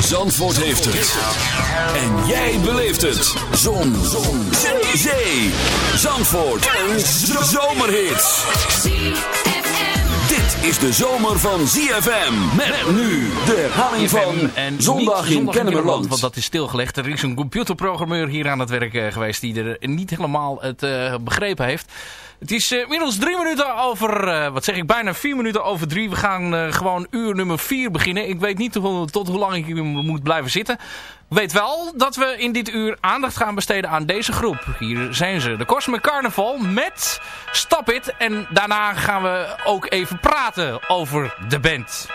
Zandvoort heeft het. En jij beleeft het. Zon. Zon. Zee. Zee. Zandvoort. Een zomerhit. Dit is de zomer van ZFM. Met nu de herhaling van en Zondag in Kennemerland. Want dat is stilgelegd. Er is een computerprogrammeur hier aan het werk eh, geweest die er niet helemaal het eh, begrepen heeft. Het is uh, inmiddels drie minuten over, eh, wat zeg ik, bijna vier minuten over drie. We gaan eh, gewoon uur nummer vier beginnen. Ik weet niet tot hoe lang ik hier moet blijven zitten. Weet wel dat we in dit uur aandacht gaan besteden aan deze groep. Hier zijn ze, de Cosmic Carnival met Stop It. En daarna gaan we ook even praten over de band.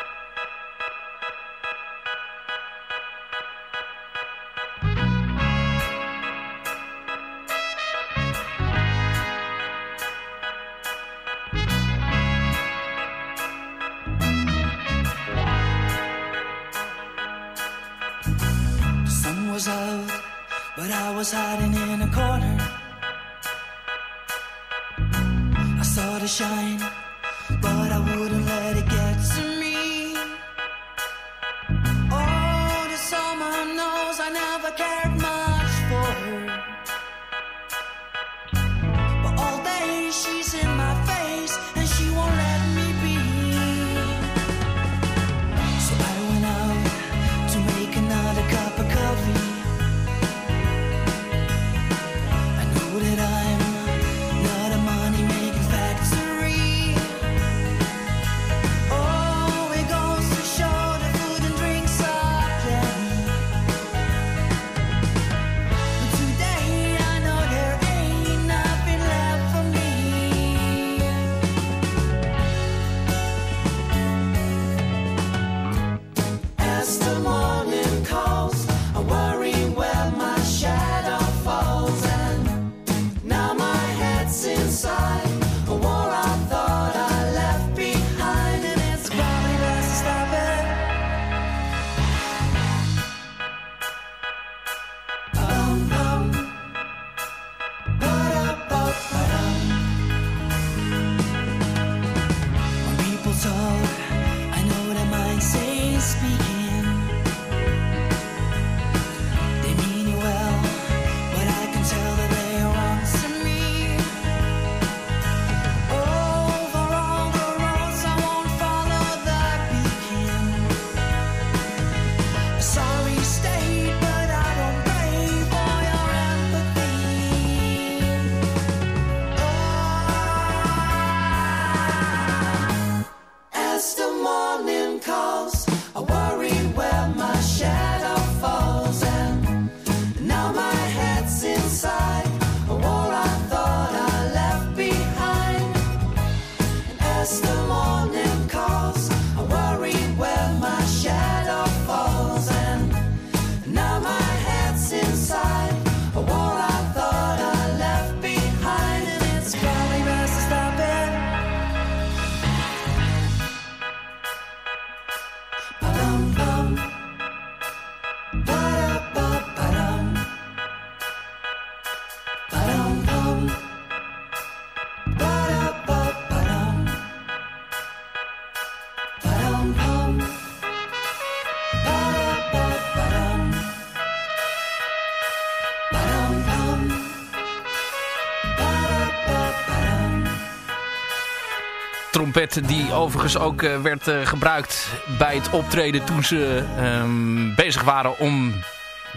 Die overigens ook eh, werd eh, gebruikt bij het optreden toen ze ehm, bezig waren om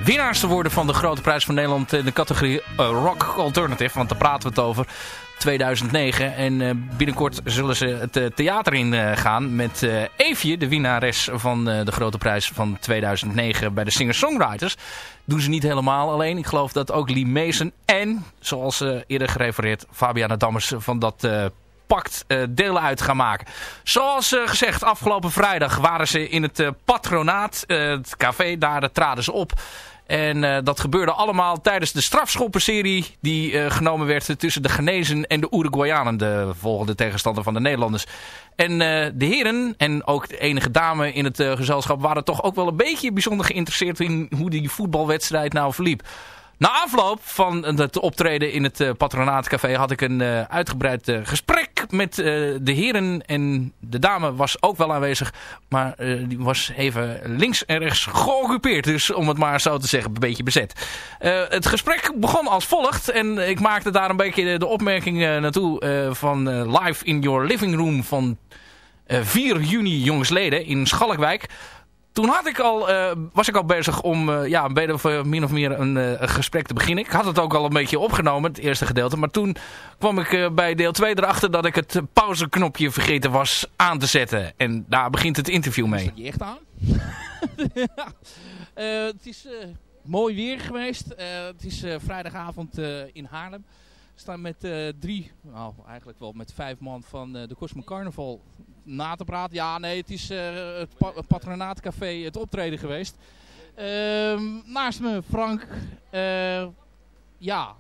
winnaars te worden van de Grote Prijs van Nederland in de categorie eh, Rock Alternative. Want daar praten we het over. 2009. En binnenkort zullen ze het theater in gaan met Eefje, de winnares van de Grote Prijs van 2009 bij de Singer-Songwriters. Doen ze niet helemaal alleen. Ik geloof dat ook Lee Mason en, zoals eerder gerefereerd, Fabiana Dammers van dat eh, pact eh, delen uit gaan maken. Zoals eh, gezegd, afgelopen vrijdag waren ze in het eh, patronaat, het café, daar traden ze op. En dat gebeurde allemaal tijdens de strafschoppenserie die genomen werd tussen de Genezen en de Uruguayanen, de volgende tegenstander van de Nederlanders. En de heren en ook de enige dame in het gezelschap waren toch ook wel een beetje bijzonder geïnteresseerd in hoe die voetbalwedstrijd nou verliep. Na afloop van het optreden in het uh, Patronaatcafé had ik een uh, uitgebreid uh, gesprek met de heren. En de dame was ook wel aanwezig, maar die was even links en rechts geoccupeerd. Dus om het maar zo te zeggen, een beetje bezet. het gesprek begon als volgt. En ik maakte daar een beetje de opmerking naartoe van Live in Your Living Room van 4 juni jongsleden in Schalkwijk toen had ik al, uh, was ik al bezig om uh, ja, een of, uh, min of meer een, een, gesprek te beginnen. Ik had het ook al een beetje opgenomen, het eerste gedeelte. Maar toen kwam ik bij deel 2 erachter dat ik het pauzeknopje vergeten was aan te zetten. En daar begint het interview mee. Zet je echt aan? het is mooi weer geweest. het is vrijdagavond in Haarlem. We staan met drie, nou eigenlijk wel met vijf man van de Cosmo Carnaval na te praten. Ja, nee, het is uh, het, pa het, Patronaatcafé het optreden geweest. Uh, naast me Frank. Uh, ja,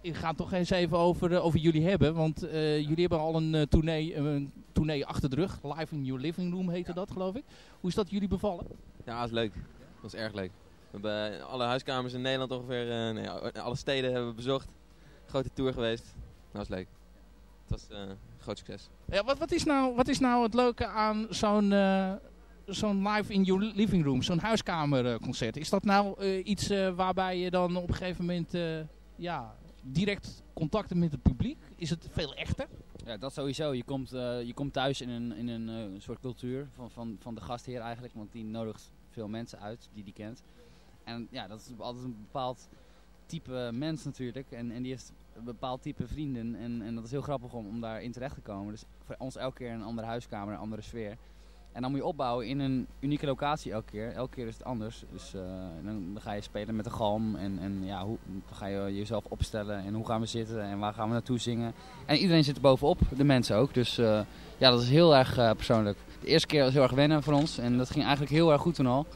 ik ga het toch eens even over, over jullie hebben. Want uh, jullie hebben al een, tournee, een tournee achter de rug. Live in Your Living Room heette dat, geloof ik. Hoe is dat jullie bevallen? Ja, dat is leuk. Dat is erg leuk. We hebben alle huiskamers in Nederland ongeveer, nee, alle steden hebben we bezocht. Grote tour geweest. Dat was leuk. Het was groot succes. Ja, wat, wat, is nou, wat is nou het leuke aan zo'n uh, zo'n live in your living room, zo'n huiskamerconcert? Is dat nou uh, iets uh, waarbij je dan op een gegeven moment ja, direct contacten met het publiek? Is het veel echter? Ja, dat sowieso. Je komt, je komt thuis in een, in een soort cultuur van, van, van de gastheer eigenlijk, want die nodigt veel mensen uit die die kent. En ja, dat is altijd een bepaald type mens natuurlijk. En, en die heeft een bepaald type vrienden. En, en dat is heel grappig om, om daarin terecht te komen. Dus voor ons elke keer een andere huiskamer, een andere sfeer. En dan moet je opbouwen in een unieke locatie elke keer. Elke keer is het anders. Dus uh, dan, ga je spelen met de galm. En, en ja, hoe dan ga je jezelf opstellen. En hoe gaan we zitten en waar gaan we naartoe zingen. En iedereen zit er bovenop, de mensen ook. Dus uh, ja, dat is heel erg uh, persoonlijk. De eerste keer was heel erg wennen voor ons. En dat ging eigenlijk heel erg goed toen al.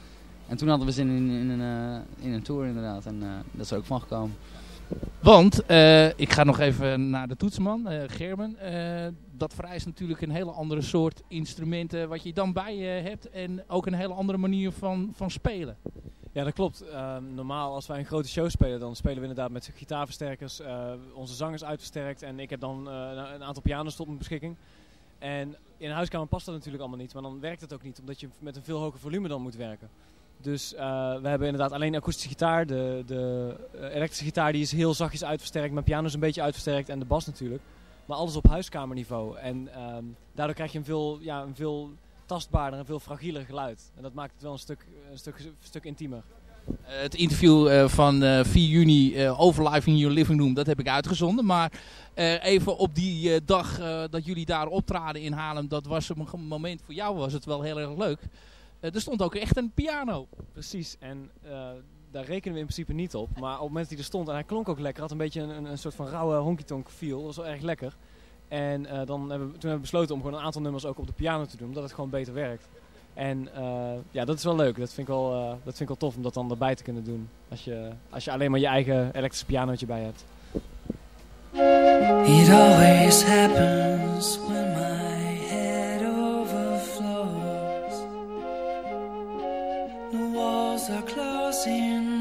En toen hadden we zin in, in, in een tour inderdaad. En dat is er ook van gekomen. Want, uh, ik ga nog even naar de toetsman, uh, Gerben. Uh, dat vereist natuurlijk een hele andere soort instrumenten wat je dan bij je hebt. En ook een hele andere manier van, van spelen. Ja, dat klopt. normaal als wij een grote show spelen, dan spelen we inderdaad met gitaarversterkers. onze zangers uitversterkt en ik heb dan een aantal pianos tot mijn beschikking. En in een huiskamer past dat natuurlijk allemaal niet. Maar dan werkt het ook niet, omdat je met een veel hoger volume dan moet werken. Dus uh, we hebben inderdaad alleen akoestische gitaar. De, de uh, elektrische gitaar die is heel zachtjes uitversterkt. Mijn piano is een beetje uitversterkt en de bas natuurlijk. Maar alles op huiskamerniveau. En um, daardoor krijg je een veel, ja, een veel tastbaarder en veel fragieler geluid. En dat maakt het wel een stuk, een stuk, een stuk intiemer. Uh, het interview van uh, 4 juni over Live in Your Living Room, dat heb ik uitgezonden. Maar even op die dag dat jullie daar optraden in Haarlem, dat was een moment voor jou was het wel heel erg leuk. Uh, er stond ook echt een piano. Precies, en uh, daar rekenen we in principe niet op. Maar op het moment dat hij er stond, en hij klonk ook lekker, had een beetje een, een soort van rauwe honky-tonk feel. Dat was wel erg lekker. En uh, dan hebben we, toen hebben we besloten om gewoon een aantal nummers ook op de piano te doen, omdat het gewoon beter werkt. En ja, dat is wel leuk. Dat vind, ik wel, dat vind ik wel tof om dat dan erbij te kunnen doen. Als je, als je alleen maar je eigen elektrische pianootje bij hebt. It always happens when my are closing.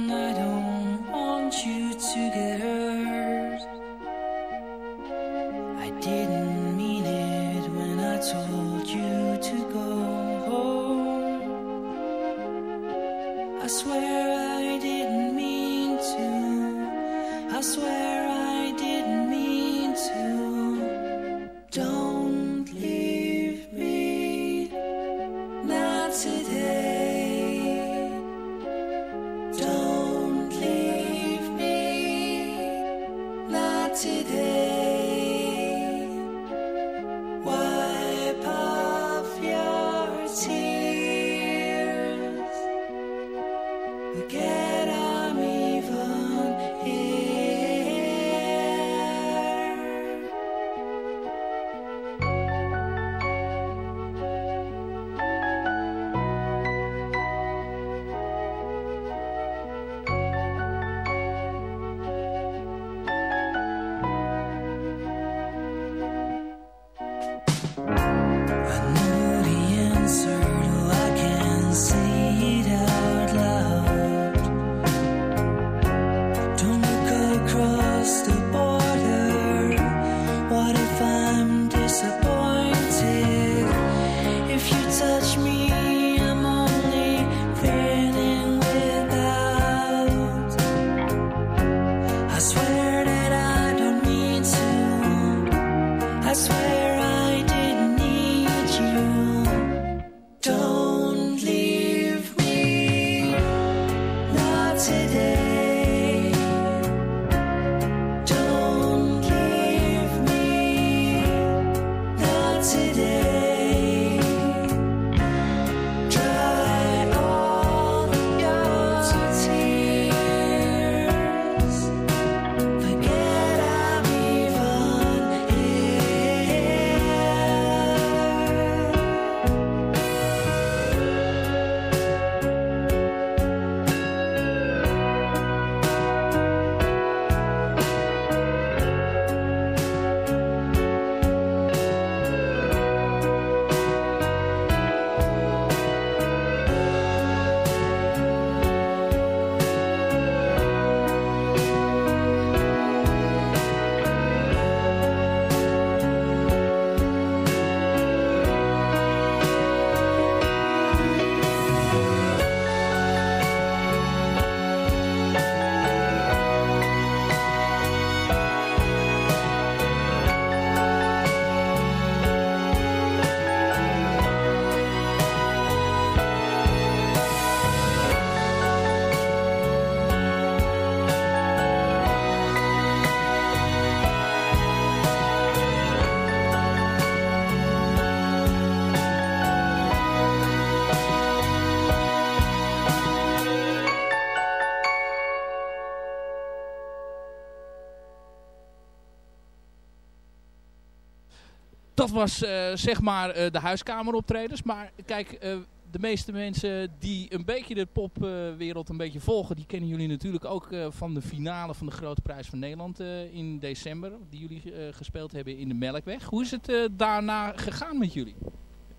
Dat was eh, zeg maar eh, de huiskameroptredens. Maar kijk, eh, de meeste mensen die een beetje de popwereld een beetje volgen... die kennen jullie natuurlijk ook van de finale van de Grote Prijs van Nederland in december. Die jullie gespeeld hebben in de Melkweg. Hoe is het daarna gegaan met jullie?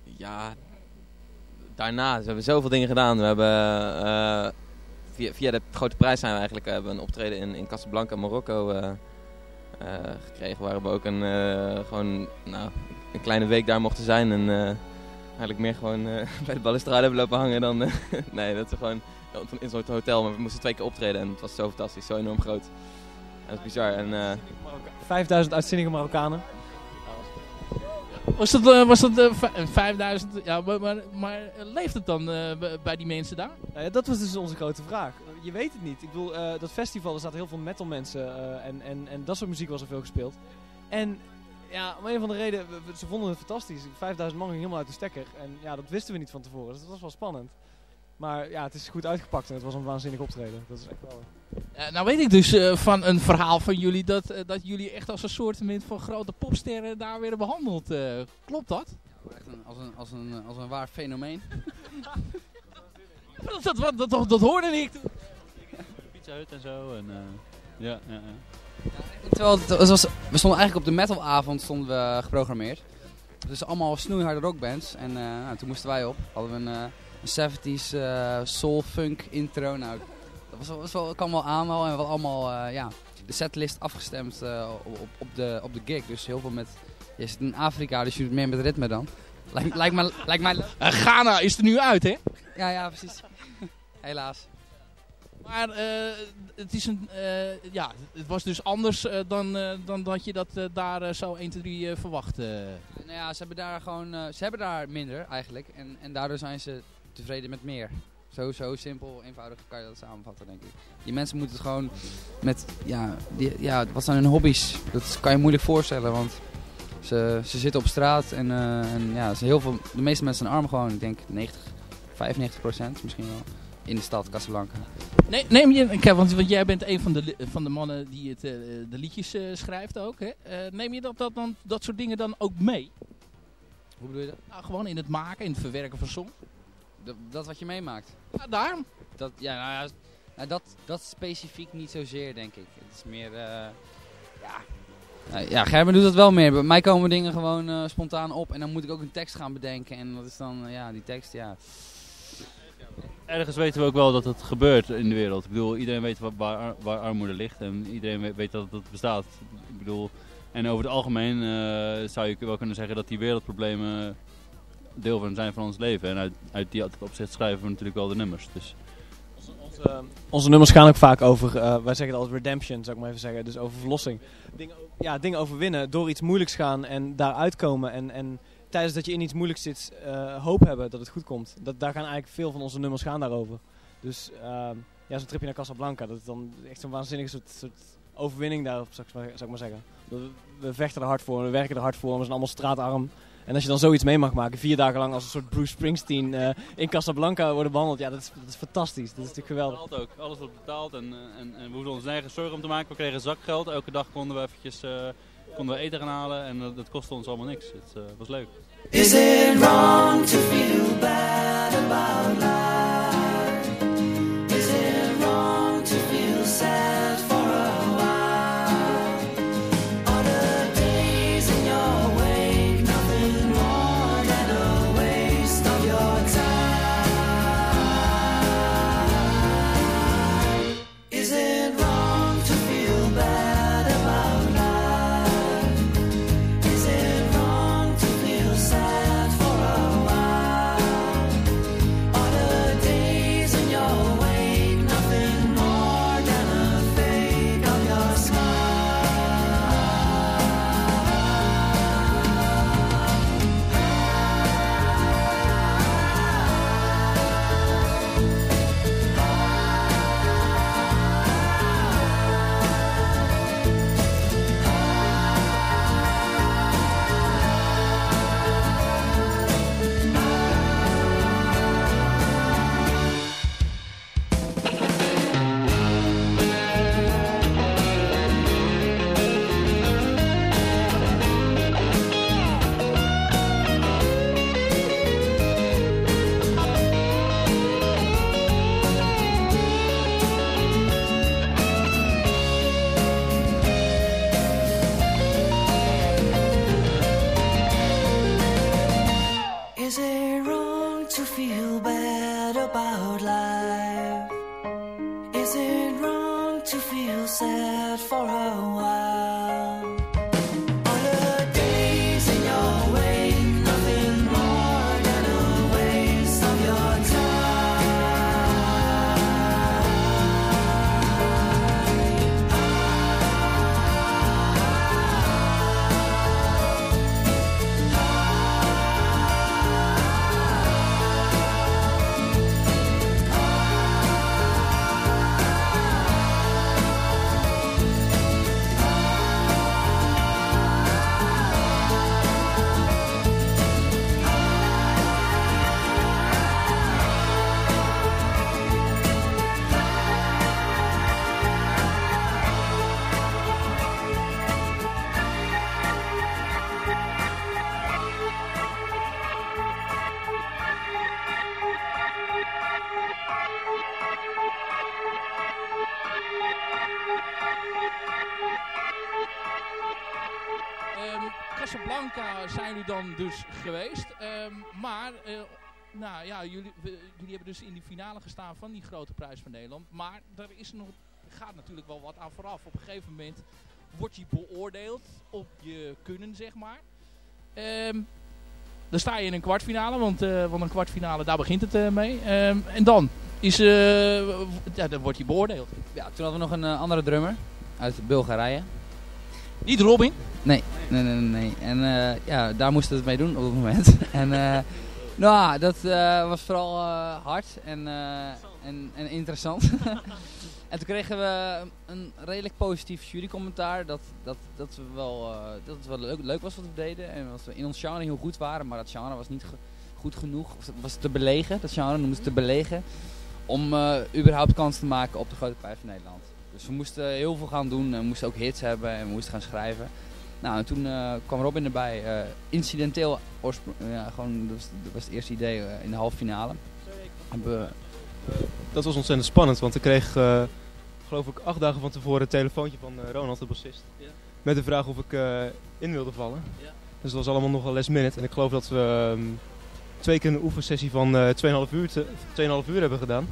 Ja, daarna. We hebben zoveel dingen gedaan. We hebben via, via de grote prijs zijn we eigenlijk hebben we een optreden in, in Casablanca, Marokko eh, gekregen. Waar we ook een, eh, gewoon, nou, een kleine week daar mochten zijn. En eh, eigenlijk meer gewoon eh, bij de balustrade hebben lopen hangen dan... eh, nee, dat is gewoon in zo'n hotel. Maar we moesten twee keer optreden en het was zo fantastisch, zo enorm groot. En dat is bizar. En, eh, 5000 uitzinnige Marokkanen. Was dat, eh, was dat eh, v- 5000? Ja, maar, maar, leeft het dan eh, bij die mensen daar? Nou ja, dat was dus onze grote vraag. Je weet het niet. Ik bedoel, eh, dat festival, er zaten heel veel metal mensen eh, en, en, en dat soort muziek was er veel gespeeld. En ja, om een van de redenen, ze vonden het fantastisch. 5000 man ging helemaal uit de stekker. En ja, dat wisten we niet van tevoren, dus dat was wel spannend. Maar ja, het is goed uitgepakt en het was een waanzinnig optreden. Dat is echt wel... Nou weet ik dus eh, van een verhaal van jullie dat, dat jullie echt als een soort van grote popsterren daar werden behandeld. eh. klopt dat? Echt een, als, een, als, een, als een waar fenomeen. Dat, dat, dat, dat, hoorde ik. Hut en zo. En, eh, ja, ja, ja. Terwijl het, het was, we stonden eigenlijk op de metalavond stonden we geprogrammeerd. Dus allemaal snoeiharde rockbands. En eh, nou, toen moesten wij op. Hadden we een, eh, een 70s eh, soul funk intro. Nou, dat was, wel- was wel, kwam wel aan wel. En we hadden allemaal eh, ja, de setlist afgestemd eh, op, op, de, op de gig. Dus heel veel met... Je zit in Afrika, dus je doet meer met ritme dan. Lijkt, lijkt, me, lijkt mij Ghana is er nu uit, hè? Ja, ja, precies. Helaas. Maar eh, het, is een, eh, ja, het was dus anders eh, dan, dan dat je dat daar zo 1, 2, 3 eh, verwacht. Nou ja, ze hebben daar gewoon, ze hebben daar minder eigenlijk. En, en daardoor zijn ze tevreden met meer. Zo, zo simpel, eenvoudig kan je dat samenvatten, denk ik. Die mensen moeten het gewoon met, ja, ja, wat zijn hun hobby's? Dat kan je moeilijk voorstellen, want ze, ze zitten op straat en, en ja, heel veel, de meeste mensen zijn arm gewoon. Ik denk 90, 95 procent misschien wel. In de stad Casablanca. Nee, neem je, kijk, want, want jij bent een van de, van de mannen die het, eh, de liedjes eh, schrijft ook. Hè? Eh, neem je dat, dat, dan, dat soort dingen dan ook mee? Hoe bedoel je dat? Nou, gewoon in het maken, in het verwerken van songs. Dat, dat wat je meemaakt. Ja, daarom. Dat, ja, nou ja, nou, dat, dat specifiek niet zozeer, denk ik. Het is meer, ja... Nou, ja, Gerben doet dat wel meer. Bij mij komen dingen gewoon spontaan op en dan moet ik ook een tekst gaan bedenken. En dat is dan, ja, die tekst, ja... Ergens weten we ook wel dat het gebeurt in de wereld. Ik bedoel, iedereen weet waar, waar, ar- waar armoede ligt en iedereen weet, dat het bestaat. Ik bedoel, en over het algemeen eh, zou je wel kunnen zeggen dat die wereldproblemen deel van zijn van ons leven. En uit, uit die opzicht schrijven we natuurlijk wel de nummers. Dus. Onze, nummers gaan ook vaak over, eh, wij zeggen het altijd redemption, zou ik maar even zeggen. Dus over verlossing. Dingen, ja, dingen overwinnen, door iets moeilijks gaan en daaruit komen. En, en tijdens dat je in iets moeilijks zit, eh, hoop hebben dat het goed komt. Dat, daar gaan eigenlijk veel van onze nummers gaan daarover. Dus ehm, ja, zo'n tripje naar Casablanca, dat is dan echt zo'n waanzinnige soort, soort overwinning daarop, zou ik, maar, zou ik maar zeggen. We, we vechten er hard voor, we werken er hard voor, we zijn allemaal straatarm. En als je dan zoiets mee mag maken, vier dagen lang als een soort Bruce Springsteen eh, in Casablanca worden behandeld, ja, dat is, dat is fantastisch. Dat is natuurlijk geweldig. Betaald ook. Alles wordt betaald en, eh, en, en we hoeven ons nergens zorgen om te maken. We kregen zakgeld. Elke dag konden we eventjes konden we eten gaan halen en dat, dat kostte ons allemaal niks. Het eh, was leuk. Is dus geweest. Ehm, maar, eh, nou ja, jullie, jullie hebben dus in die finale gestaan van die grote prijs van Nederland. Maar er is nog, gaat natuurlijk wel wat aan vooraf. Op een gegeven moment wordt je beoordeeld op je kunnen, zeg maar. Ehm, dan sta je in een kwartfinale, want, eh, want een kwartfinale, daar begint het eh, mee. Ehm, en dan is, ja, dan wordt je beoordeeld. Ja, toen hadden we nog een andere drummer uit Bulgarije. Niet Robin? Nee, nee, nee, nee. En eh, ja, daar moesten we het mee doen op het moment. en eh, Nou, dat eh, was vooral hard en, en, en interessant. en toen kregen we een redelijk positief jurycommentaar. Dat, dat, dat, we wel, dat het wel leuk, leuk was wat we deden. En dat we in ons genre heel goed waren. Maar dat genre was niet goed genoeg. Of was te belegen. Dat genre noemden ze te belegen. Om überhaupt kans te maken op de grote prijs van Nederland. Dus we moesten heel veel gaan doen. En we moesten ook hits hebben. En we moesten gaan schrijven. Nou, en toen eh, kwam Robin erbij. eh, incidenteel, ja, gewoon, dat was, dat was het eerste idee eh, in de halve finale. We, Dat was ontzettend spannend, want ik kreeg, eh, geloof ik, acht dagen van tevoren een telefoontje van eh, Ronald, de bassist. Ja. Met de vraag of ik eh, in wilde vallen. Ja. Dus dat was allemaal nogal last minute. En ik geloof dat we ehm, twee keer een oefensessie van eh 2,5 uur, te- 2,5 uur hebben gedaan.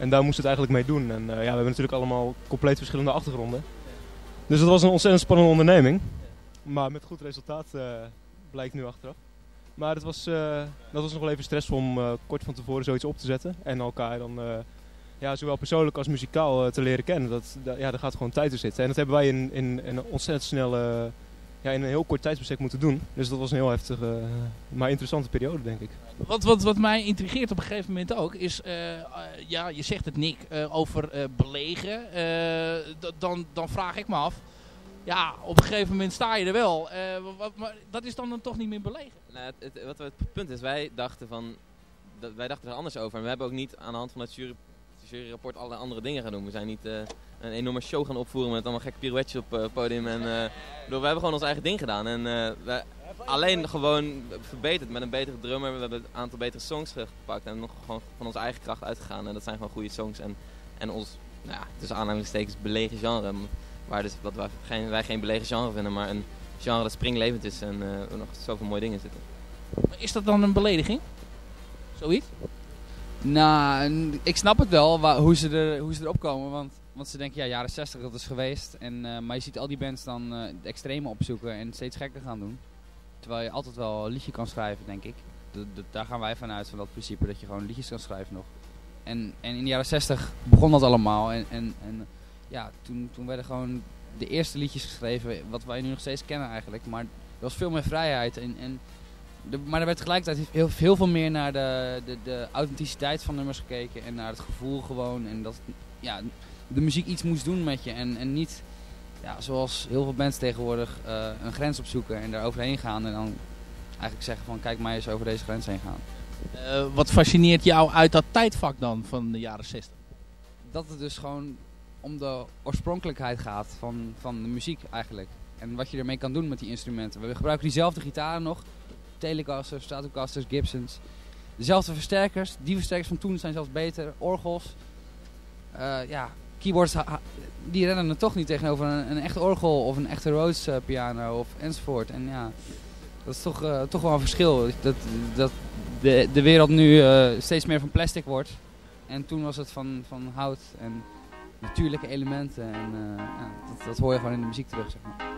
En daar moest het eigenlijk mee doen. En eh, ja, we hebben natuurlijk allemaal compleet verschillende achtergronden. Dus dat was een ontzettend spannende onderneming. Maar met goed resultaat eh, blijkt nu achteraf. Maar het was, eh, dat was nog wel even stressvol om kort van tevoren zoiets op te zetten. En elkaar dan ja, zowel persoonlijk als muzikaal te leren kennen. Dat, ja, daar gaat gewoon tijd in zitten. En dat hebben wij in, in een ontzettend snelle, ja, in een heel kort tijdsbestek moeten doen. Dus dat was een heel heftige, eh, maar interessante periode, denk ik. Wat, wat, wat mij intrigeert op een gegeven moment ook is, eh, eh, ja, je zegt het Nick, eh, over eh, belegen. Eh, dan, dan vraag ik me af, ja, op een gegeven moment sta je er wel. Eh, wa- wa- maar dat is dan, dan toch niet meer belegen. Nou, het, het- wat het punt is, wij dachten, van, dat, wij dachten er anders over. En we hebben ook niet aan de hand van het jury, juryrapport alle andere dingen gaan doen. We zijn niet eh, een enorme show gaan opvoeren met allemaal gekke pirouetjes op eh, het podium. En, eh, we hebben gewoon ons eigen ding gedaan. En we, alleen gewoon verbeterd met een betere drummer. We hebben een aantal betere songs gepakt en nog gewoon van onze eigen kracht uitgegaan. En dat zijn gewoon goede songs. En, en ons, nou ja, tussen aanhalingstekens, belegen genre. Waar dus, wat wij, geen, wij geen belegen genre vinden, maar een genre dat springlevend is en er nog zoveel mooie dingen in zitten. Is dat dan een belediging? Zoiets? Nou, ik snap het wel wa- hoe, ze er, hoe ze erop komen. Want, want ze denken, ja, jaren 60 dat is geweest. En, eh, maar je ziet al die bands dan de extreme opzoeken en steeds gekker gaan doen. Terwijl je altijd wel een liedje kan schrijven, denk ik. Daar gaan wij vanuit, van dat principe dat je gewoon liedjes kan schrijven nog. En, en in de jaren 60 begon dat allemaal. En, en, en ja, toen, toen werden gewoon de eerste liedjes geschreven, wat wij nu nog steeds kennen eigenlijk. Maar er was veel meer vrijheid. En, en de, maar er werd tegelijkertijd heel, heel veel meer naar de, de, de authenticiteit van nummers gekeken. En naar het gevoel gewoon. En dat ja, de muziek iets moest doen met je. En, en niet ja, zoals heel veel bands tegenwoordig eh, een grens opzoeken en daar overheen gaan. En dan eigenlijk zeggen van kijk maar eens over deze grens heen gaan. Eh, wat fascineert jou uit dat tijdvak dan van de jaren 60? Dat het dus gewoon om de oorspronkelijkheid gaat van, van de muziek eigenlijk. En wat je ermee kan doen met die instrumenten. We gebruiken diezelfde gitaren nog. Telecasters, Stratocasters, Gibsons. Dezelfde versterkers. Die versterkers van toen zijn zelfs beter. Orgels. Eh, ja, keyboards die rennen er toch niet tegenover een, een echt orgel of een echte Rhodes eh, piano of enzovoort. En ja, dat is toch, eh, toch wel een verschil. Dat, dat de, de wereld nu steeds meer van plastic wordt. En toen was het van, van hout en natuurlijke elementen. En ja, dat, dat hoor je gewoon in de muziek terug, zeg maar.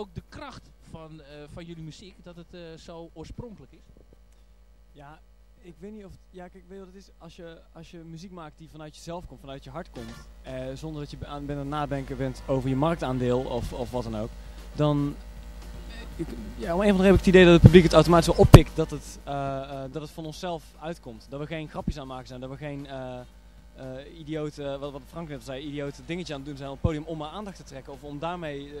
Ook de kracht van, eh, van jullie muziek, dat het eh, zo oorspronkelijk is? Ja, ik weet niet of... Ja, kijk, weet je het is? Als je, als je muziek maakt die vanuit jezelf komt, vanuit je hart komt, eh, zonder dat je aan bent aan het nadenken bent over je marktaandeel of, of wat dan ook, dan... Ja, om een van de heb ik het idee dat het publiek het automatisch wel oppikt dat het, dat het van onszelf uitkomt. Dat we geen grapjes aan het maken zijn, dat we geen eh idiote, wat, wat Frank net zei, idiote dingetje aan het doen zijn op het podium om maar aandacht te trekken of om daarmee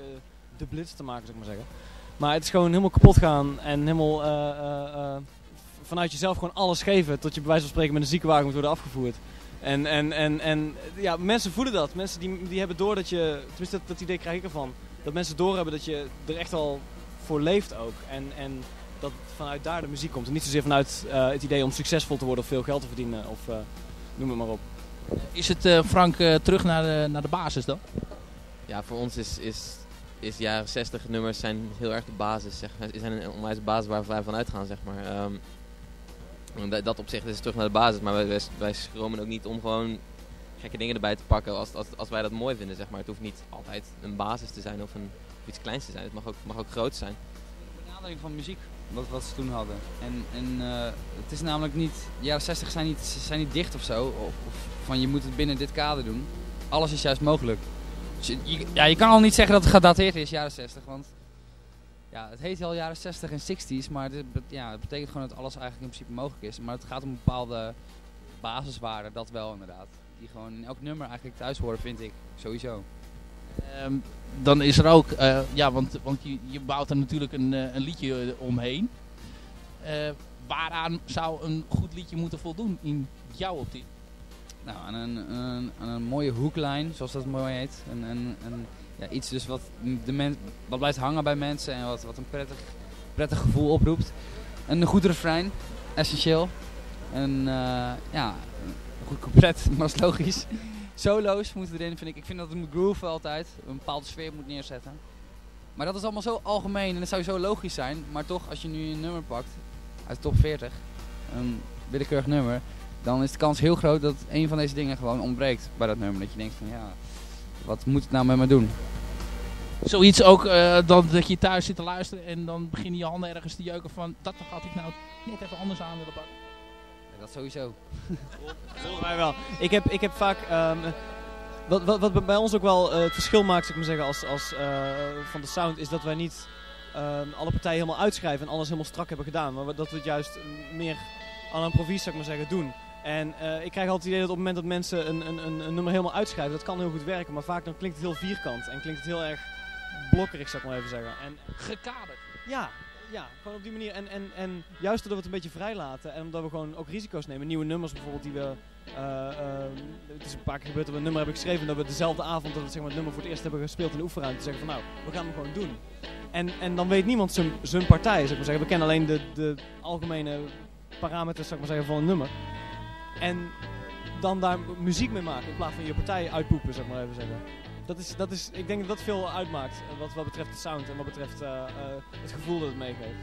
de blitz te maken, zou ik maar zeggen. Maar het is gewoon helemaal kapot gaan en helemaal eh, eh, eh, vanuit jezelf gewoon alles geven tot je bij wijze van spreken met een ziekenwagen moet worden afgevoerd. En, en, en, en ja, mensen voelen dat. Mensen die, die hebben door dat je, tenminste dat, dat idee krijg ik ervan, dat mensen doorhebben dat je er echt al voor leeft ook. En, en dat vanuit daar de muziek komt. En niet zozeer vanuit eh, het idee om succesvol te worden of veel geld te verdienen of eh, noem het maar op. Is het, eh, Frank, eh, terug naar de, naar de basis dan? Ja, voor ons is, is, is jaren 60 nummers zijn heel erg de basis. Zeg. zijn een onwijs basis waar wij van uitgaan, zeg maar. Ehm, dat- dat opzicht is het terug naar de basis. Maar wij, wij, schromen ook niet om gewoon gekke dingen erbij te pakken als, als, wij dat mooi vinden, zeg maar. Het hoeft niet altijd een basis te zijn of, een, iets kleins te zijn. Het mag ook, mag ook groot zijn. benadering van muziek, wat, wat ze toen hadden. En, en eh, het is namelijk niet, de jaren 60 zijn niet, zijn niet dicht of zo, of, of van je moet het binnen dit kader doen. Alles is juist mogelijk. Dus je, ja, je kan al niet zeggen dat het gedateerd is, jaren 60, want ja, het heet al jaren 60 en 60s, maar dit, ja, het betekent gewoon dat alles eigenlijk in principe mogelijk is. Maar het gaat om bepaalde basiswaarden, dat wel inderdaad. Die gewoon in elk nummer eigenlijk thuis horen, vind ik, sowieso. Ehm, dan is er ook, eh, ja, want, want je, je bouwt er natuurlijk een, eh, een liedje eh, omheen. Waaraan zou een goed liedje moeten voldoen in jouw optiek? Nou, aan een, een, een mooie hoeklijn, zoals dat mooi heet. En, en, en ja, iets dus wat, de men, wat blijft hangen bij mensen en wat, wat een prettig, prettig gevoel oproept. En een goed refrein, essentieel. En eh, ja, goed couplet, maar dat is logisch. Solo's moeten erin, vind ik. Ik vind dat het moet grooven altijd, een bepaalde sfeer moet neerzetten. Maar dat is allemaal zo algemeen en dat zou zo logisch zijn. Maar toch, als je nu een nummer pakt uit de top 40, een willekeurig nummer, dan is de kans heel groot dat een van deze dingen gewoon ontbreekt bij dat nummer. Dat je denkt van ja, wat moet het nou met me doen? Zoiets ook eh, dan dat je thuis zit te luisteren en dan beginnen je handen ergens te jeuken van dat had ik nou net even anders aan willen pakken. Ja, dat sowieso. Volgens mij wel. Ik heb, ik heb vaak. ehm, wat, wat, wat bij ons ook wel eh, het verschil maakt, zou ik maar zeggen, als, als, eh, van de sound, is dat wij niet ehm, alle partijen helemaal uitschrijven en alles helemaal strak hebben gedaan. Maar dat we het juist meer aan een provies, zou ik maar zeggen, doen. En eh, ik krijg altijd het idee dat op het moment dat mensen een, een, een, een nummer helemaal uitschrijven, dat kan heel goed werken. Maar vaak dan klinkt het heel vierkant en klinkt het heel erg blokkerig, zou ik maar even zeggen. En, Gekaderd. ja, ja, gewoon op die manier. En, en, en juist doordat we het een beetje vrij laten en omdat we gewoon ook risico's nemen. Nieuwe nummers bijvoorbeeld die we... eh, ehm, het is een paar keer gebeurd dat we een nummer hebben geschreven... en dat we dezelfde avond dat we zeg maar, het nummer voor het eerst hebben gespeeld in de oefenruimte... zeggen van nou, we gaan hem gewoon doen. En, en dan weet niemand zijn, zijn partij, zou ik maar zeggen. We kennen alleen de, de algemene parameters, zou ik maar zeggen, van een nummer. En dan daar muziek mee maken in plaats van je partij uitpoepen, ik maar even zeggen. Dat is, dat is, ik denk dat dat veel uitmaakt, wat, wat betreft de sound en wat betreft eh, eh, het gevoel dat het meegeeft.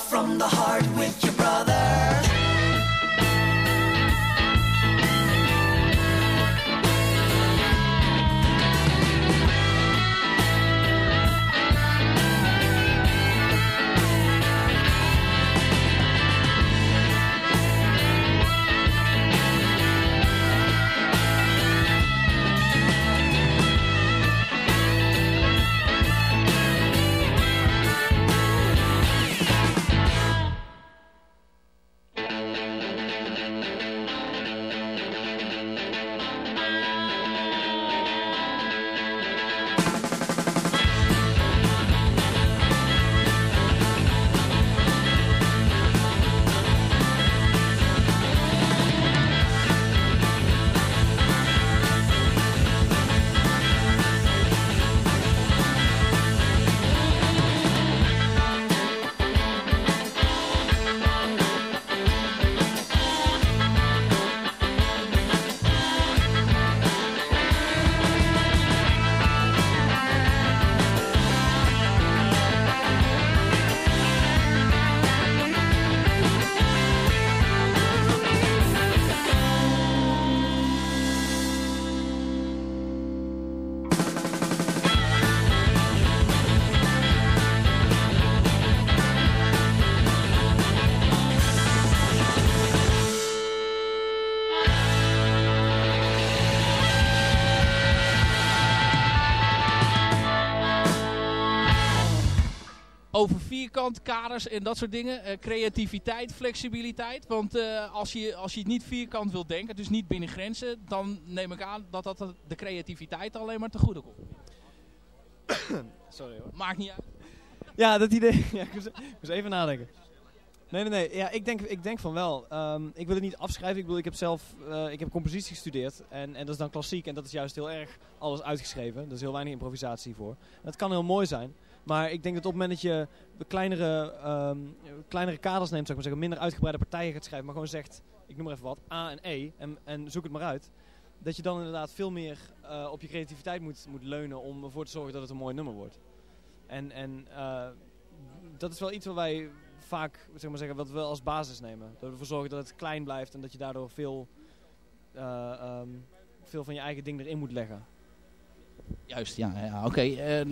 From the heart with your vierkant kaders en dat soort dingen. Eh, creativiteit, flexibiliteit. Want eh, als, je, als je het niet vierkant wilt denken, dus niet binnen grenzen, dan neem ik aan dat dat de creativiteit alleen maar te goede komt. Sorry hoor. Maakt niet uit. Ja, dat idee. Ja, ik, moest, ik moest even nadenken. Nee, nee, nee. Ja, ik, denk, ik denk van wel. Ehm, ik wil het niet afschrijven. Ik bedoel, ik heb zelf eh, ik heb compositie gestudeerd. En, en dat is dan klassiek. En dat is juist heel erg alles uitgeschreven. Er is heel weinig improvisatie voor. En dat kan heel mooi zijn. Maar ik denk dat op het moment dat je kleinere, ehm, kleinere kaders neemt, ik maar zeggen, minder uitgebreide partijen gaat schrijven, maar gewoon zegt, ik noem maar even wat, A en E, en, en zoek het maar uit. Dat je dan inderdaad veel meer eh, op je creativiteit moet, moet leunen om ervoor te zorgen dat het een mooi nummer wordt. En, en eh, dat is wel iets wat wij vaak, zeg maar zeggen, wat we als basis nemen. Dat we ervoor zorgen dat het klein blijft en dat je daardoor veel, eh, ehm, veel van je eigen ding erin moet leggen. Juist, ja, ja oké. eh,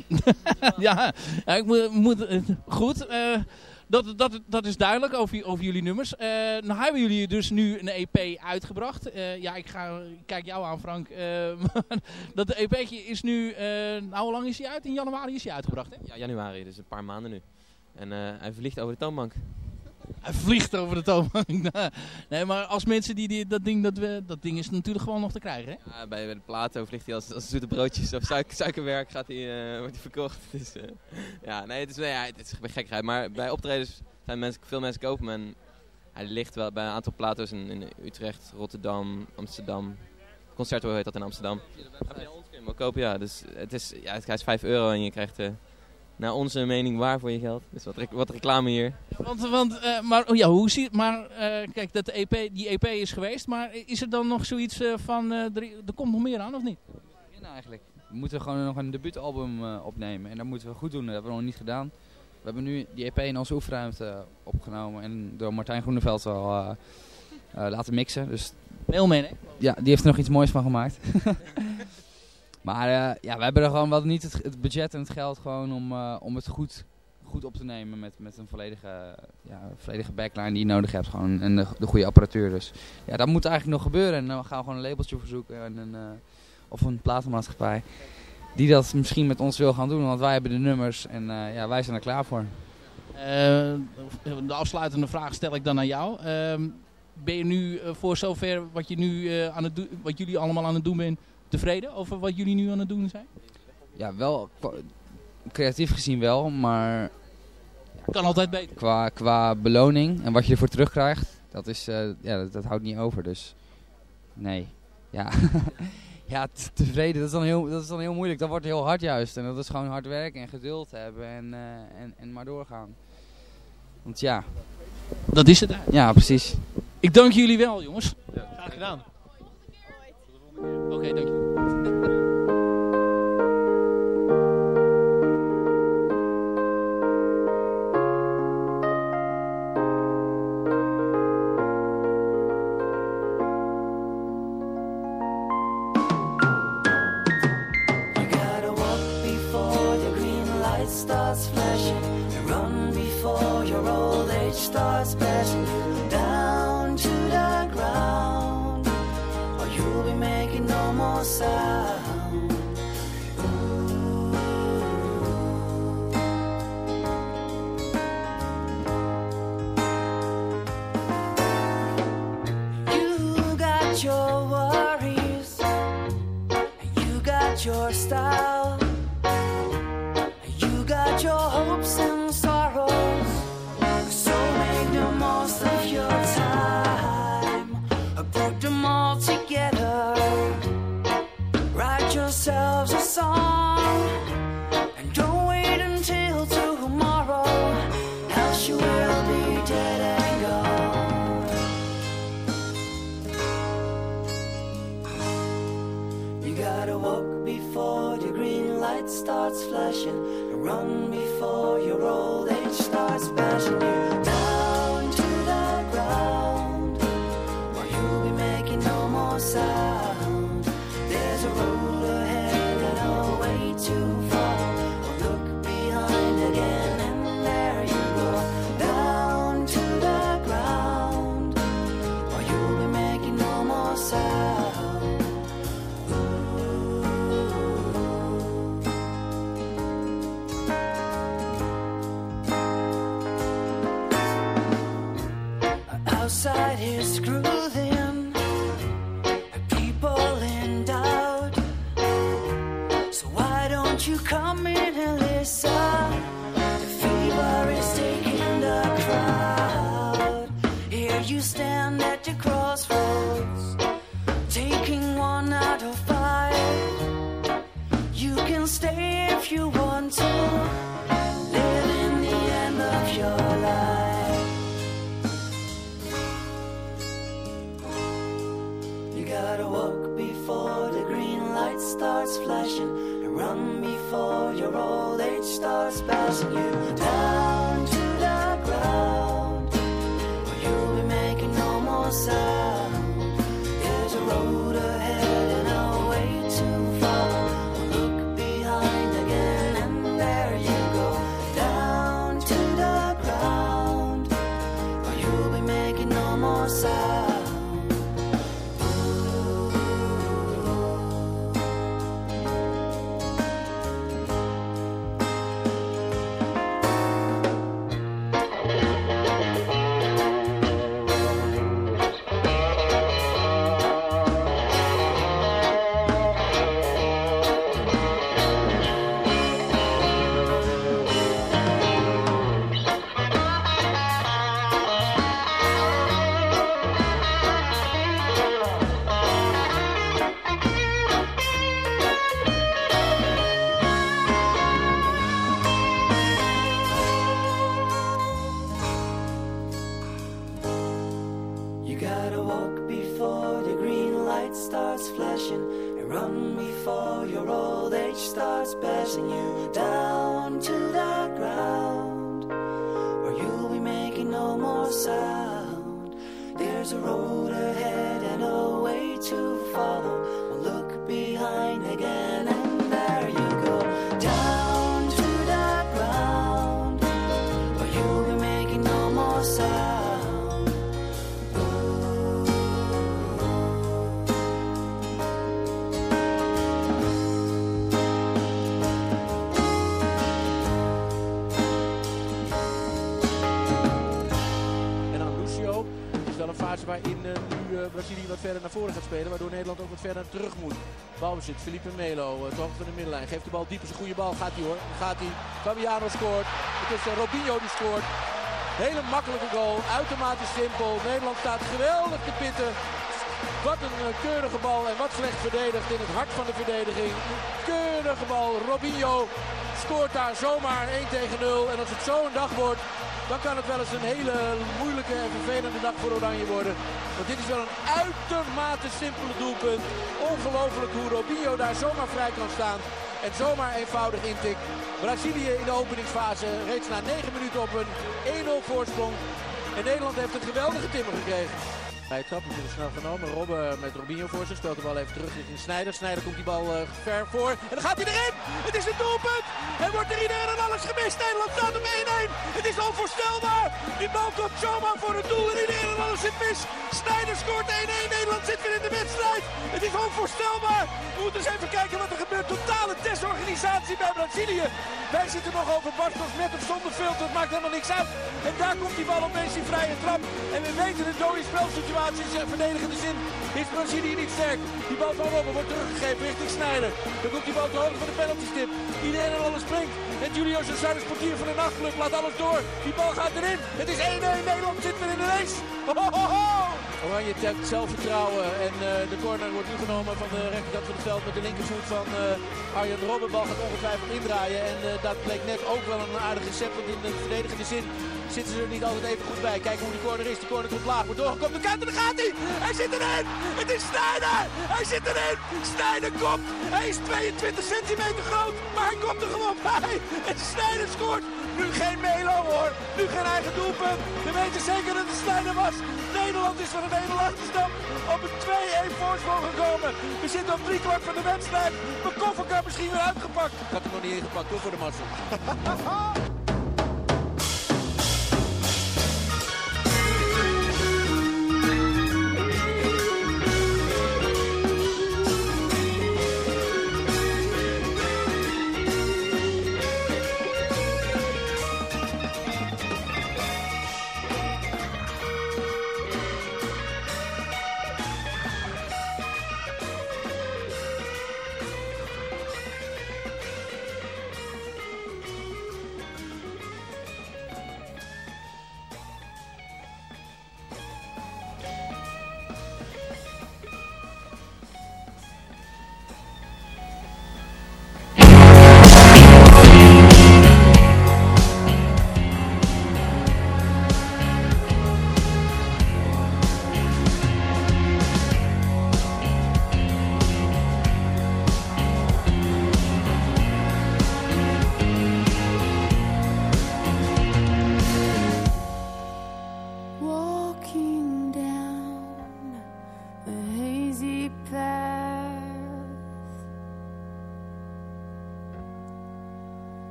ja, ik moet, moet eh, goed. eh, dat, dat, dat is duidelijk over, over jullie nummers. Eh, nou hebben jullie dus nu een EP uitgebracht. Ja, ik, ga, kijk jou aan, Frank. Dat EP'tje is nu... nou, hoe lang is hij uit? In januari is hij uitgebracht, hè? Ja, januari, dus een paar maanden nu. En hij vliegt over de toonbank. Hij vliegt over de toonbank. nee, maar als mensen die, die dat ding, dat, we, dat ding is natuurlijk gewoon nog te krijgen, hè? Ja, bij, bij de platen vliegt hij als, als zoete broodjes of suik- suikerwerk gaat hij, eh, wordt hij verkocht. Dus, eh, ja, nee, het is, nee, ja, het is gekkigheid. Maar bij optredens zijn mensen, veel mensen kopen hem. En hij ligt wel bij een aantal platen in, in Utrecht, Rotterdam, Amsterdam. Concerto heet dat in Amsterdam. Kun je hem wel kopen, ja. Dus het is, ja, het is 5 euro en je krijgt eh, naar onze mening waar voor je geld. Dus wat, wat reclame hier. Want, want eh, maar, oh ja, hoe zie Maar eh, kijk, dat de EP, die EP is geweest. Maar is er dan nog zoiets eh, van... eh, er, er komt nog meer aan, of niet? beginnen eigenlijk. We moeten gewoon nog een debuutalbum eh, opnemen. En dat moeten we goed doen. Dat hebben we nog niet gedaan. We hebben nu die EP in onze oefenruimte eh, opgenomen. En door Martijn Groeneveld al laten mixen. Dus Mailman, hè? ja, die heeft er nog iets moois van gemaakt. maar eh, ja, we hebben er gewoon wel niet het, budget en het geld gewoon om, eh, om het goed, goed op te nemen met, met een volledige, ja, volledige backline die je nodig hebt. Gewoon, en de, de goede apparatuur. Dus ja, dat moet eigenlijk nog gebeuren. En dan gaan we gewoon een labeltje verzoeken. En een, eh, of een platenmaatschappij. Die dat misschien met ons wil gaan doen. Want wij hebben de nummers en ja, wij zijn er klaar voor. De afsluitende vraag stel ik dan aan jou. Ehm, ben je nu voor zover wat, je nu, aan het wat jullie allemaal aan het doen bent tevreden over wat jullie nu aan het doen zijn? Ja, wel creatief gezien wel, maar Kan altijd beter. qua, qua beloning en wat je ervoor terugkrijgt, dat, is, eh, ja, dat, dat houdt niet over. Dus Nee. Ja. ja, tevreden, dat is, dan heel, dat is dan heel moeilijk. Dat wordt heel hard juist. En dat is gewoon hard werken en geduld hebben en, eh, en, en maar doorgaan. Want ja. Dat is het. Ja, precies. Ik dank jullie wel, jongens. Graag gedaan. Okay, thank you. starts flashing and run before your old age starts passing your style. Starts flashing. Run before your old age starts bashing you Waardoor Nederland ook wat verder terug moet. Balbezit. Felipe Melo. Uh, ter hoogte van de middenlijn. Geeft de bal diep. is een goede bal. Gaat hij hoor. Gaat hij. Fabiano scoort. Het is uh, Robinho die scoort. Hele makkelijke goal. Uitermate simpel. Nederland staat geweldig te pitten. Wat een eh, keurige bal en wat slecht verdedigd in het hart van de verdediging. Keurige bal. Robinho scoort daar zomaar 1 tegen 0. En als het zo een dag wordt, dan kan het wel eens een hele moeilijke en vervelende dag voor Oranje worden. Want dit is wel een uitermate simpele doelpunt. Ongelooflijk hoe Robinho daar zomaar vrij kan staan. En zomaar eenvoudig intikt. Brazilië in de openingsfase reeds na 9 minuten op een 1-0 voorsprong. En Nederland heeft een geweldige timmer gekregen. Bij trap is snel genomen. Robben met Robinho voor zich. Speelt de bal even terug richting Snijder. Snijder komt die bal uh, ver voor. En dan gaat hij erin. Het is een doelpunt. En wordt er iedereen en alles gemist. Nederland staat op 1-1. Het is onvoorstelbaar. Die bal komt zomaar voor het doel. En iedereen en alles zit mis. Snijder scoort 1-1. Nederland zit weer in de wedstrijd. Het is onvoorstelbaar. We moeten eens even kijken wat er gebeurt. Totale desorganisatie bij Brazilië. Wij zitten nog over Bartos met of zonder filter. Het maakt helemaal niks uit. En daar komt die bal opeens die vrije trap. En we weten de dode spelsituatie in verdedigende zin is Brazilië niet sterk. Die bal van Robben wordt teruggegeven richting Snijder. Dan komt die bal te hoogte van de penaltystip. Iedereen en alles springt. En Julio Cesar, de sportier van de nachtclub, laat alles door. Die bal gaat erin. Het is 1-1. Nederland zit weer in de race. Ho, ho, ho. Oranje zelfvertrouwen. En uh, de corner wordt nu genomen van de rechterkant van het veld met de linkervoet van uh, Arjen Robben. Bal gaat ongetwijfeld indraaien. En dat bleek net ook wel een aardige set. Want in de verdedigende zin zitten ze er niet altijd even goed bij. Kijken hoe die corner is. Die corner komt laag. Wordt doorgekomen. De kant en daar gaat hij. Hij zit erin. Het is Snijder. Hij zit erin. Snijder komt. Hij is 22 centimeter groot. Maar hij komt er gewoon bij. En Snijder scoort. Nu geen Melo hoor. Nu geen eigen doelpunt. We weten zeker dat het Snijder was. Nederland is van een hele achterstand op een 2-1 voorsprong gekomen. We zitten op drie kwart van de wedstrijd. Mijn kofferkar misschien weer uitgepakt. Ik had hem nog niet ingepakt hoor voor de massa.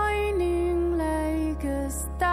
shining like a star.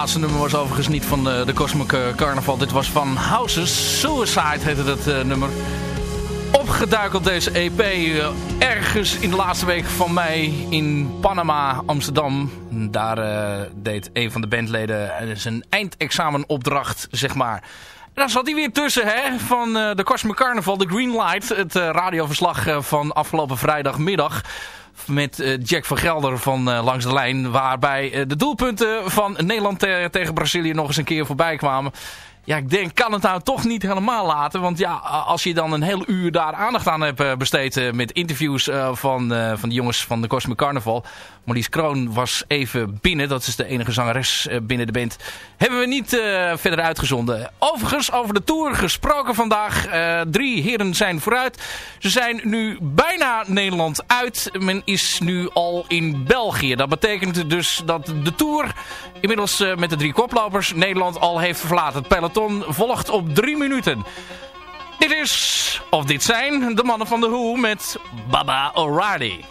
Laatste nummer was overigens niet van de, de Cosmic eh, Carnival. Dit was van Houses. Suicide heette dat uh, nummer. Opgeduikeld deze EP uh, ergens in de laatste week van mei in Panama, Amsterdam. Daar deed een van de bandleden zijn eindexamenopdracht, zeg maar. En daar zat hij weer tussen hè, van de Cosmic Carnival, de Green Light. Het radioverslag van afgelopen vrijdagmiddag met Jack van Gelder van Langs de Lijn. Waarbij de doelpunten van Nederland tegen Brazilië nog eens een keer voorbij kwamen. Ja, ik denk, kan het nou toch niet helemaal laten. Want ja, als je dan een heel uur daar aandacht aan hebt besteed met interviews uh, van, van de jongens van de Cosmic Carnival. Marlies Kroon was even binnen. Dat is de enige zangeres binnen de band. Hebben we niet verder uitgezonden. Overigens, over de Tour gesproken vandaag. drie heren zijn vooruit. Ze zijn nu bijna Nederland uit. Men is nu al in België. Dat betekent dus dat de Tour inmiddels met de drie koplopers Nederland al heeft verlaten. Het peloton volgt op drie minuten. Dit is, of dit zijn, de mannen van de Who met Baba O'Reilly.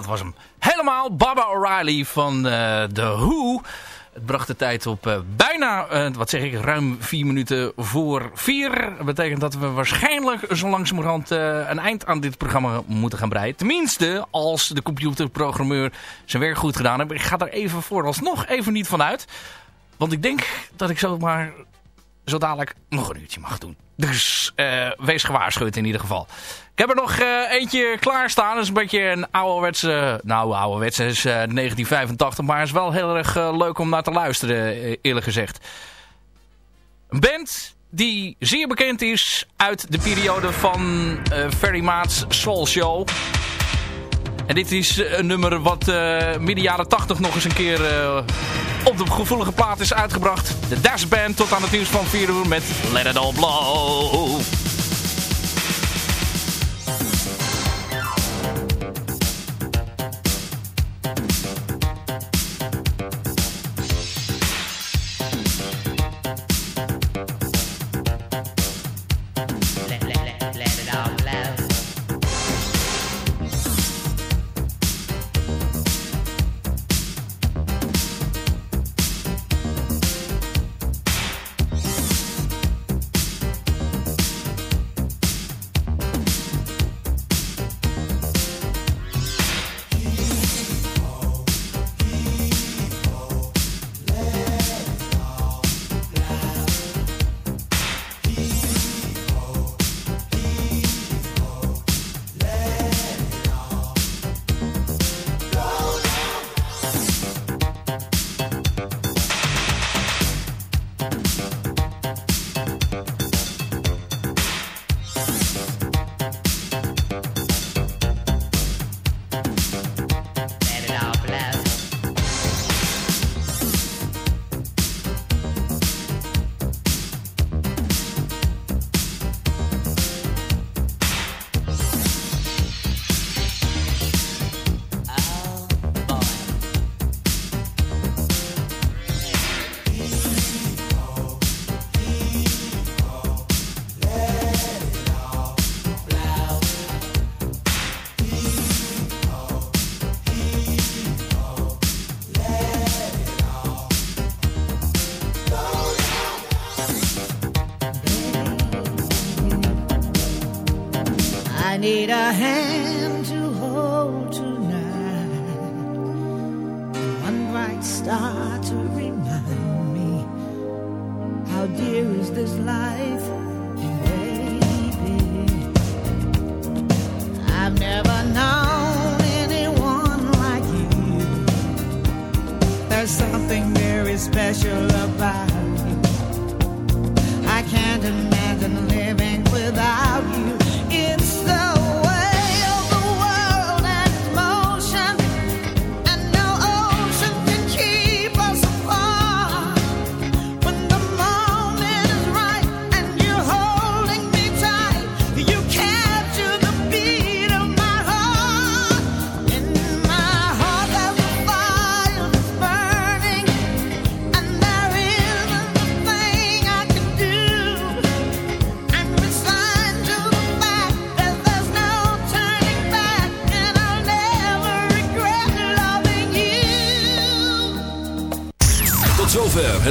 Dat was hem helemaal. Baba O'Reilly van uh, The Who. Het bracht de tijd op uh, bijna, uh, wat zeg ik, ruim vier minuten voor vier. Dat betekent dat we waarschijnlijk zo langzamerhand een eind aan dit programma moeten gaan breiden. Tenminste, als de computerprogrammeur zijn werk goed gedaan heeft. Ik ga er even vooralsnog even niet van uit. Want ik denk dat ik zomaar zo dadelijk nog een uurtje mag doen. Dus uh, wees gewaarschuwd in ieder geval. Ik heb er nog uh, eentje klaarstaan. Dat is een beetje een ouderwetse... Nou, ouderwetse is uh, 1985. Maar is wel heel erg leuk om naar te luisteren, eerlijk gezegd. Een band die zeer bekend is uit de periode van Ferry Maat's Soul Show. En dit is een nummer wat midden jaren 80 nog eens een keer op de gevoelige plaat is uitgebracht. De Dash Band tot aan het nieuws van 4 uur met Let It All Blow.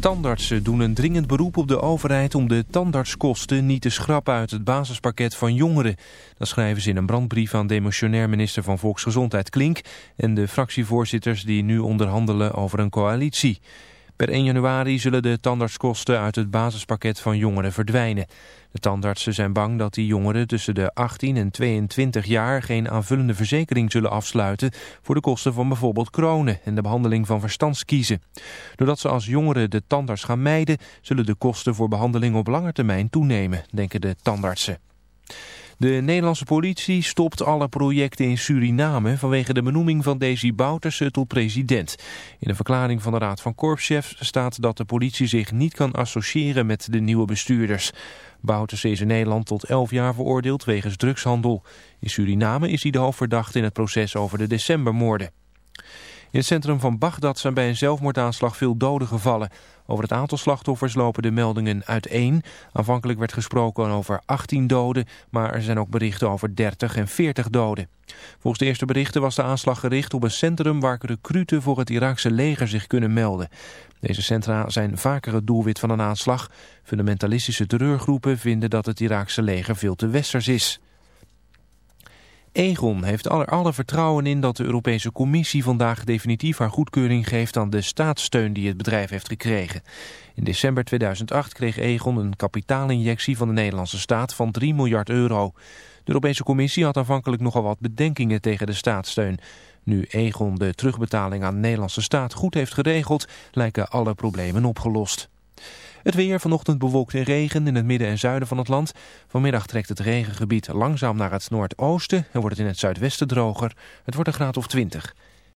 Tandartsen doen een dringend beroep op de overheid om de tandartskosten niet te schrappen uit het basispakket van jongeren. Dat schrijven ze in een brandbrief aan demissionair minister van Volksgezondheid Klink en de fractievoorzitters die nu onderhandelen over een coalitie. Per 1 januari zullen de tandartskosten uit het basispakket van jongeren verdwijnen. De tandartsen zijn bang dat die jongeren tussen de 18 en 22 jaar geen aanvullende verzekering zullen afsluiten voor de kosten van bijvoorbeeld kronen en de behandeling van verstandskiezen. Doordat ze als jongeren de tandarts gaan mijden, zullen de kosten voor behandeling op lange termijn toenemen, denken de tandartsen. De Nederlandse politie stopt alle projecten in Suriname vanwege de benoeming van Desi Bouterse tot president. In een verklaring van de Raad van Korpschefs staat dat de politie zich niet kan associëren met de nieuwe bestuurders. Bouterse is in Nederland tot 11 jaar veroordeeld wegens drugshandel. In Suriname is hij de hoofdverdachte in het proces over de decembermoorden. In het centrum van Bagdad zijn bij een zelfmoordaanslag veel doden gevallen. Over het aantal slachtoffers lopen de meldingen uiteen. Aanvankelijk werd gesproken over 18 doden, maar er zijn ook berichten over 30 en 40 doden. Volgens de eerste berichten was de aanslag gericht op een centrum waar recruten voor het Iraakse leger zich kunnen melden. Deze centra zijn vaker het doelwit van een aanslag. Fundamentalistische terreurgroepen vinden dat het Iraakse leger veel te westers is. Egon heeft er alle vertrouwen in dat de Europese Commissie vandaag definitief haar goedkeuring geeft aan de staatssteun die het bedrijf heeft gekregen. In december 2008 kreeg Egon een kapitaalinjectie van de Nederlandse staat van 3 miljard euro. De Europese Commissie had aanvankelijk nogal wat bedenkingen tegen de staatssteun. Nu Egon de terugbetaling aan de Nederlandse staat goed heeft geregeld, lijken alle problemen opgelost. Het weer vanochtend bewolkt in regen in het midden en zuiden van het land. Vanmiddag trekt het regengebied langzaam naar het noordoosten en wordt het in het zuidwesten droger. Het wordt een graad of 20.